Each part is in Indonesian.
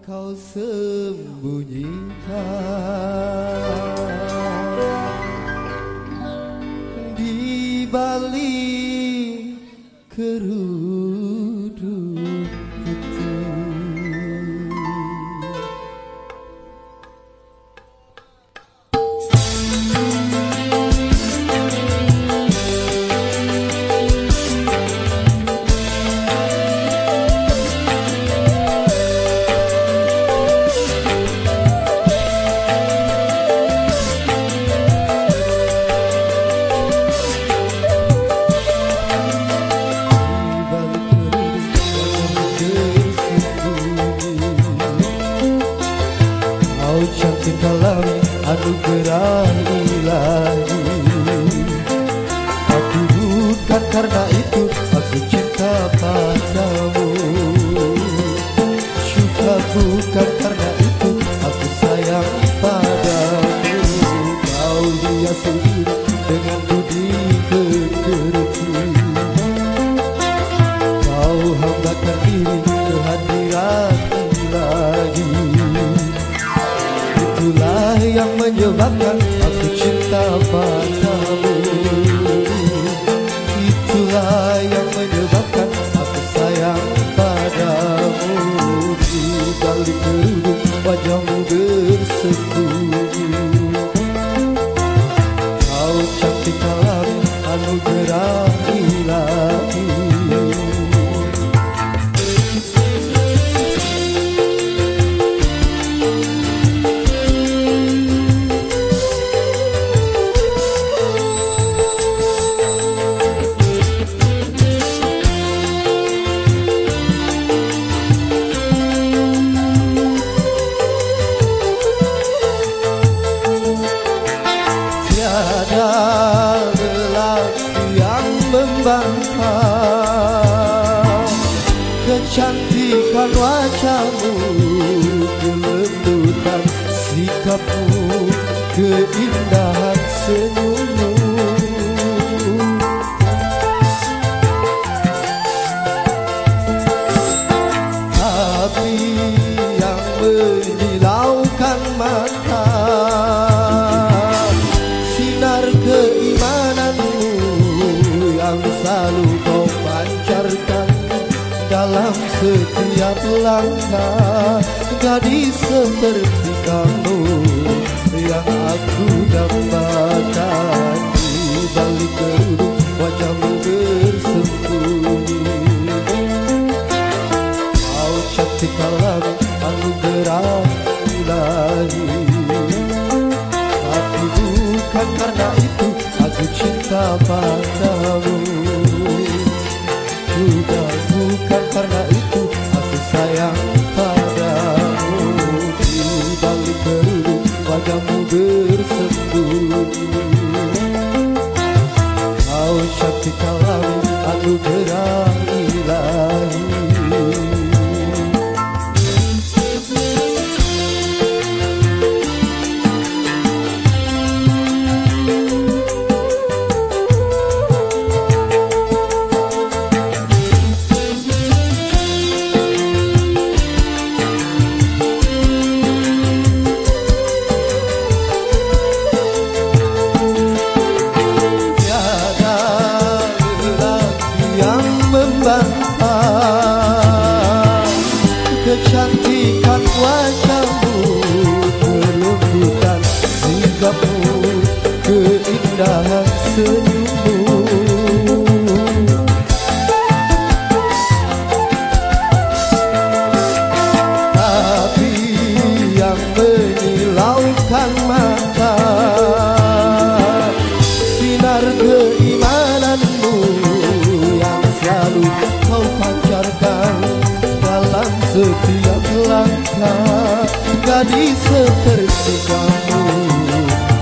kau sembunyikan yang menyebabkan aku cinta padamu. Itulah yang menyebabkan aku sayang padamu. Di balik wajahmu bersembunyi dalam anugerah ilahi Kecantikan wajahmu Kelembutan sikapmu Keindahan senyummu. Tapi yang menyilaukan mata Sinar keimananmu yang selalu setiap langkah Gadis seperti kamu Yang aku dapatkan. Di balik kerudung wajahmu bersembunyi. Kau cantik dalam anugerah ilahi Tapi bukan karena itu aku cinta padamu. Juga bukan karena wajahmu bersembunyi Kau cantik anugerah ilahi Tiada kau pancarkan Dalam setiap langkah Gadis seperti kamu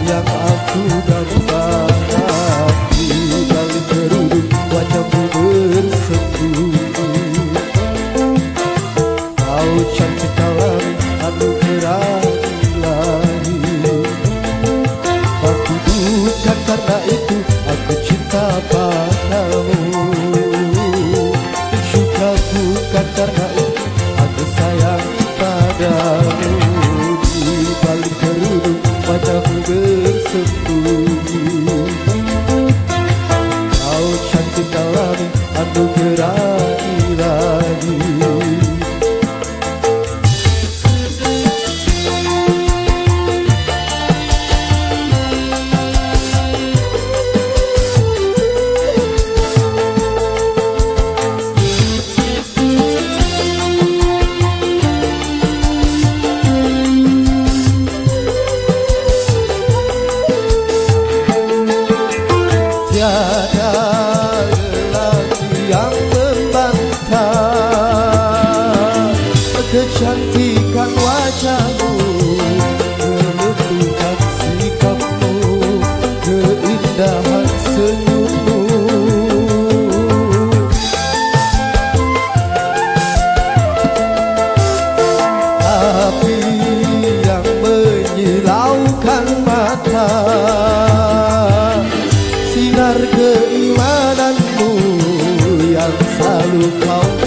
yang aku dapatkan Di balik kerudung wajahmu bersembunyi Kau cantik dalam anugerah ilahi Tapi bukan karena itu sepuh kecantikan wajahmu Kelembutan sikapmu Keindahan senyummu Api yang menyilaukan mata Sinar keimananmu yang selalu kau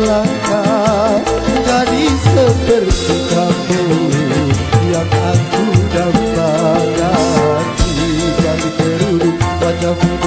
langkah Gadis seperti kamu Yang aku dapatkan Dari kerudung wajahmu